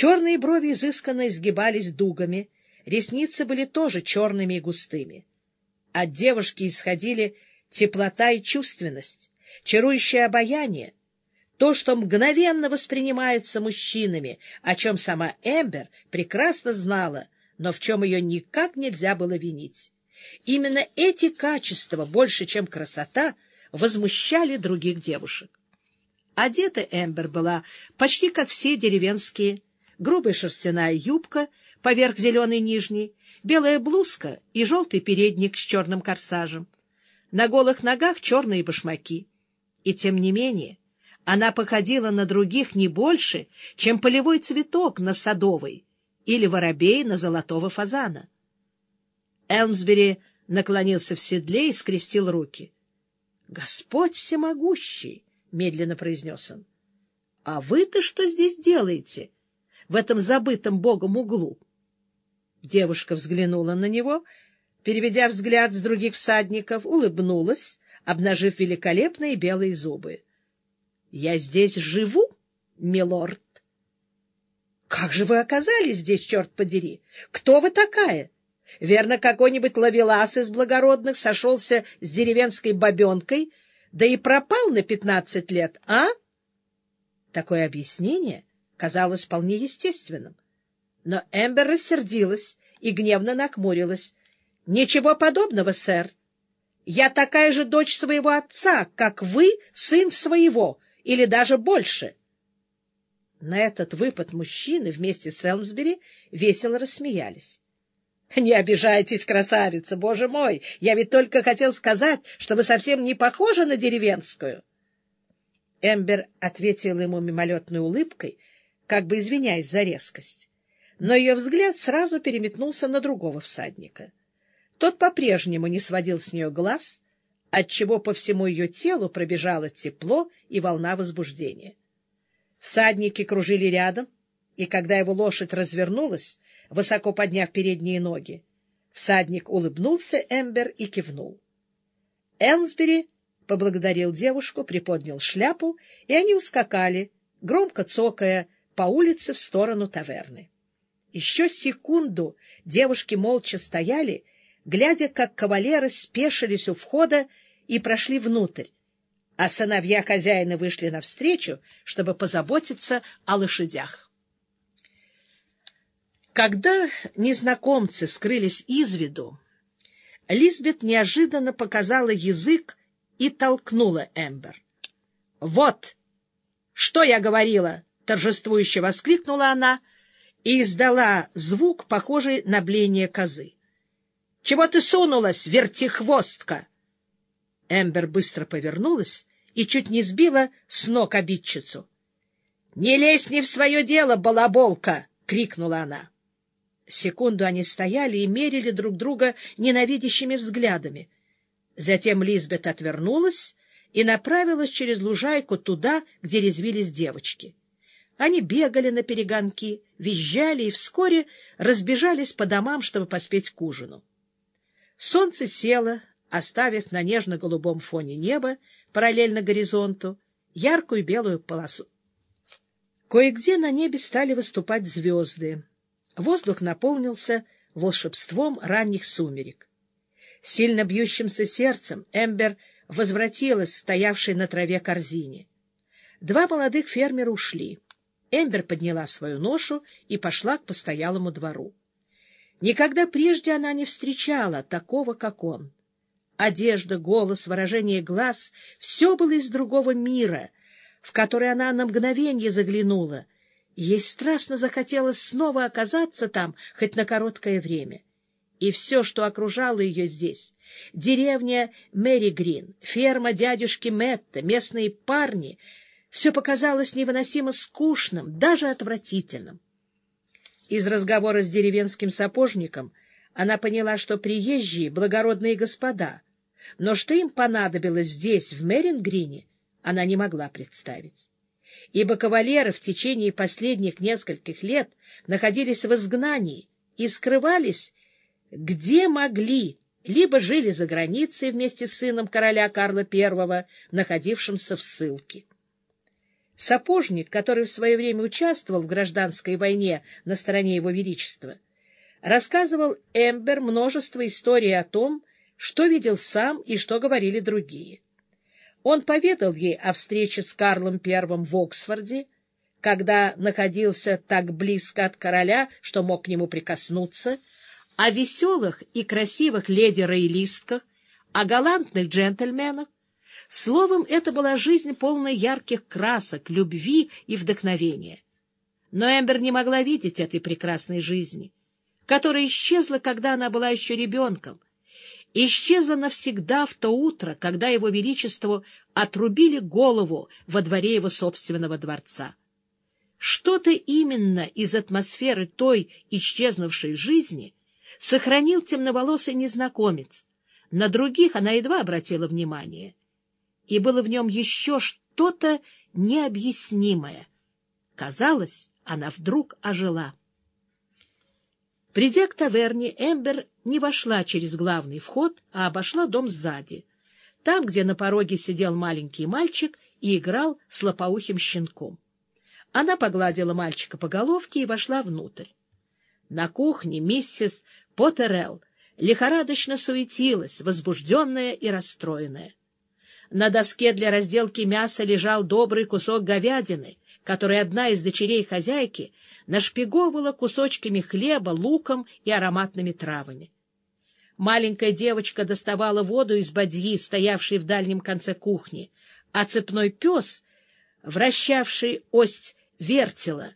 Черные брови изысканно изгибались дугами, ресницы были тоже черными и густыми. От девушки исходили теплота и чувственность, чарующее обаяние, то, что мгновенно воспринимается мужчинами, о чем сама Эмбер прекрасно знала, но в чем ее никак нельзя было винить. Именно эти качества, больше чем красота, возмущали других девушек. Одета Эмбер была почти как все деревенские. Грубая шерстяная юбка поверх зеленой нижней, белая блузка и желтый передник с черным корсажем. На голых ногах черные башмаки. И тем не менее она походила на других не больше, чем полевой цветок на садовой или воробей на золотого фазана. Элмсбери наклонился в седле и скрестил руки. — Господь всемогущий! — медленно произнес он. — А вы-то что здесь делаете в этом забытом Богом углу? Девушка взглянула на него, переведя взгляд с других всадников, улыбнулась, обнажив великолепные белые зубы. — Я здесь живу, милорд. — Как же вы оказались здесь, черт подери? Кто вы такая? Верно, какой-нибудь ловелас из благородных сошелся с деревенской бабенкой — да и пропал на пятнадцать лет, а? Такое объяснение казалось вполне естественным. Но Эмбер рассердилась и гневно накмурилась. — Ничего подобного, сэр. Я такая же дочь своего отца, как вы, сын своего, или даже больше. На этот выпад мужчины вместе с Элмсбери весело рассмеялись. — Не обижайтесь, красавица, боже мой! Я ведь только хотел сказать, что вы совсем не похожи на деревенскую. Эмбер ответила ему мимолетной улыбкой, как бы извиняясь за резкость. Но ее взгляд сразу переметнулся на другого всадника. Тот по-прежнему не сводил с нее глаз, отчего по всему ее телу пробежало тепло и волна возбуждения. Всадники кружили рядом, и когда его лошадь развернулась, высоко подняв передние ноги. Всадник улыбнулся Эмбер и кивнул. Элмсбери поблагодарил девушку, приподнял шляпу, и они ускакали, громко цокая по улице в сторону таверны. Еще секунду девушки молча стояли, глядя, как кавалеры спешились у входа и прошли внутрь, а сыновья хозяина вышли навстречу, чтобы позаботиться о лошадях. Когда незнакомцы скрылись из виду, Лизбет неожиданно показала язык и толкнула Эмбер. — Вот! Что я говорила! — торжествующе воскликнула она и издала звук, похожий на бление козы. — Чего ты сунулась, вертихвостка? Эмбер быстро повернулась и чуть не сбила с ног обидчицу. — Не лезь не в свое дело, балаболка! — крикнула она. Секунду они стояли и мерили друг друга ненавидящими взглядами. Затем Лизбет отвернулась и направилась через лужайку туда, где резвились девочки. Они бегали на перегонки, визжали и вскоре разбежались по домам, чтобы поспеть к ужину. Солнце село, оставив на нежно-голубом фоне неба, параллельно горизонту, яркую белую полосу. Кое-где на небе стали выступать звезды. Воздух наполнился волшебством ранних сумерек. Сильно бьющимся сердцем Эмбер возвратилась стоявшей на траве корзине. Два молодых фермера ушли. Эмбер подняла свою ношу и пошла к постоялому двору. Никогда прежде она не встречала такого, как он. Одежда, голос, выражение глаз — все было из другого мира, в который она на мгновение заглянула — Ей страстно захотелось снова оказаться там хоть на короткое время. И все, что окружало ее здесь — деревня Мэри Грин, ферма дядюшки Мэтта, местные парни — все показалось невыносимо скучным, даже отвратительным. Из разговора с деревенским сапожником она поняла, что приезжие — благородные господа, но что им понадобилось здесь, в Мэрингрине, она не могла представить ибо кавалеры в течение последних нескольких лет находились в изгнании и скрывались, где могли, либо жили за границей вместе с сыном короля Карла I, находившимся в ссылке. Сапожник, который в свое время участвовал в гражданской войне на стороне Его Величества, рассказывал Эмбер множество историй о том, что видел сам и что говорили другие. Он поведал ей о встрече с Карлом I в Оксфорде, когда находился так близко от короля, что мог к нему прикоснуться, о веселых и красивых леди-роялистках, о галантных джентльменах. Словом, это была жизнь полная ярких красок, любви и вдохновения. Но Эмбер не могла видеть этой прекрасной жизни, которая исчезла, когда она была еще ребенком, исчезла навсегда в то утро, когда его величеству отрубили голову во дворе его собственного дворца. Что-то именно из атмосферы той исчезнувшей жизни сохранил темноволосый незнакомец. На других она едва обратила внимание. И было в нем еще что-то необъяснимое. Казалось, она вдруг ожила. Придя к таверне, Эмбер не вошла через главный вход, а обошла дом сзади, там, где на пороге сидел маленький мальчик и играл с лопоухим щенком. Она погладила мальчика по головке и вошла внутрь. На кухне миссис Поттерелл лихорадочно суетилась, возбужденная и расстроенная. На доске для разделки мяса лежал добрый кусок говядины, который одна из дочерей хозяйки нашпиговывала кусочками хлеба, луком и ароматными травами. Маленькая девочка доставала воду из бадьи, стоявшей в дальнем конце кухни, а цепной пес, вращавший ось вертела,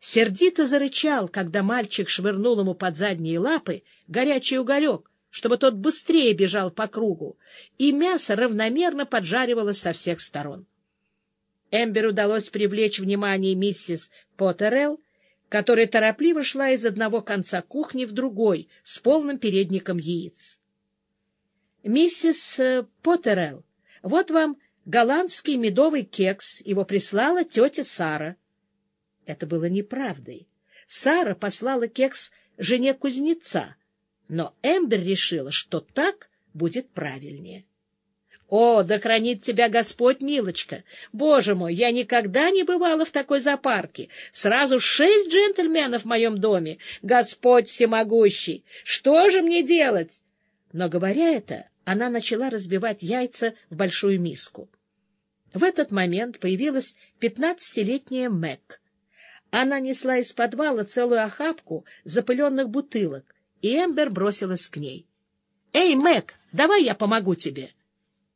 сердито зарычал, когда мальчик швырнул ему под задние лапы горячий уголек, чтобы тот быстрее бежал по кругу, и мясо равномерно поджаривалось со всех сторон. Эмбер удалось привлечь внимание миссис Поттерелл, которая торопливо шла из одного конца кухни в другой с полным передником яиц. — Миссис э, Поттерелл, вот вам голландский медовый кекс, его прислала тетя Сара. Это было неправдой. Сара послала кекс жене кузнеца, но Эмбер решила, что так будет правильнее. О, да хранит тебя Господь, милочка! Боже мой, я никогда не бывала в такой зоопарке. Сразу шесть джентльменов в моем доме. Господь всемогущий! Что же мне делать? Но, говоря это, она начала разбивать яйца в большую миску. В этот момент появилась пятнадцатилетняя Мэг. Она несла из подвала целую охапку запыленных бутылок, и Эмбер бросилась к ней. — Эй, Мэг, давай я помогу тебе!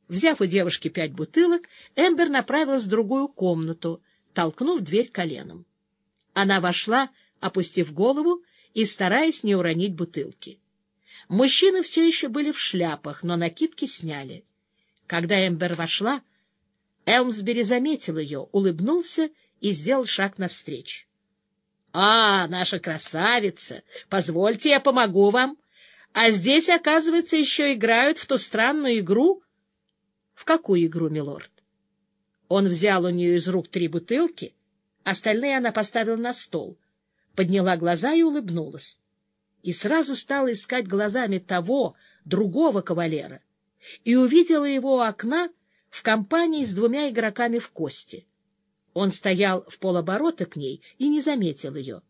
Взяв у девушки пять бутылок, Эмбер направилась в другую комнату, толкнув дверь коленом. Она вошла, опустив голову и стараясь не уронить бутылки. Мужчины все еще были в шляпах, но накидки сняли. Когда Эмбер вошла, Элмсбери заметил ее, улыбнулся и сделал шаг навстречу. «А, наша красавица! Позвольте, я помогу вам. А здесь, оказывается, еще играют в ту странную игру». «В какую игру, милорд?» Он взял у нее из рук три бутылки, остальные она поставила на стол, подняла глаза и улыбнулась. И сразу стала искать глазами того, другого кавалера, и увидела его у окна в компании с двумя игроками в кости. Он стоял в полоборота к ней и не заметил ее.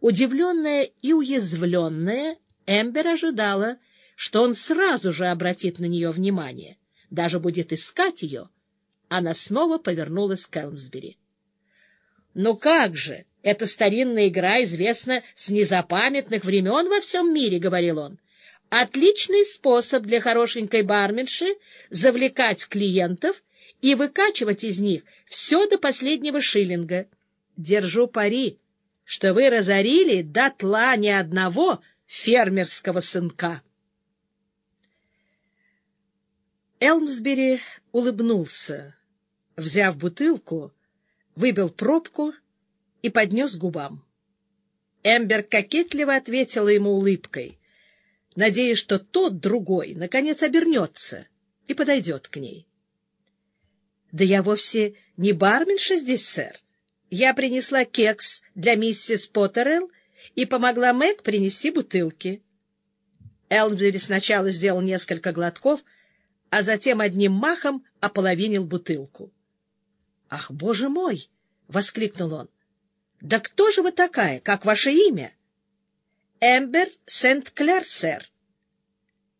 Удивленная и уязвленная, Эмбер ожидала, что он сразу же обратит на нее внимание, даже будет искать ее. Она снова повернулась к Элмсбери. — Ну как же! Эта старинная игра известна с незапамятных времен во всем мире, — говорил он. — Отличный способ для хорошенькой барменши завлекать клиентов и выкачивать из них все до последнего шиллинга. Держу пари, что вы разорили дотла ни одного фермерского сынка. Элмсбери улыбнулся, взяв бутылку, выбил пробку и поднес губам. Эмбер кокетливо ответила ему улыбкой, надеясь, что тот другой наконец обернется и подойдет к ней. — Да я вовсе не барменша здесь, сэр. Я принесла кекс для миссис Поттерелл и помогла Мэг принести бутылки. Элмсбери сначала сделал несколько глотков, а затем одним махом ополовинил бутылку. Ах, боже мой! — воскликнул он. — Да кто же вы такая? Как ваше имя? — Эмбер Сент-Клер, сэр.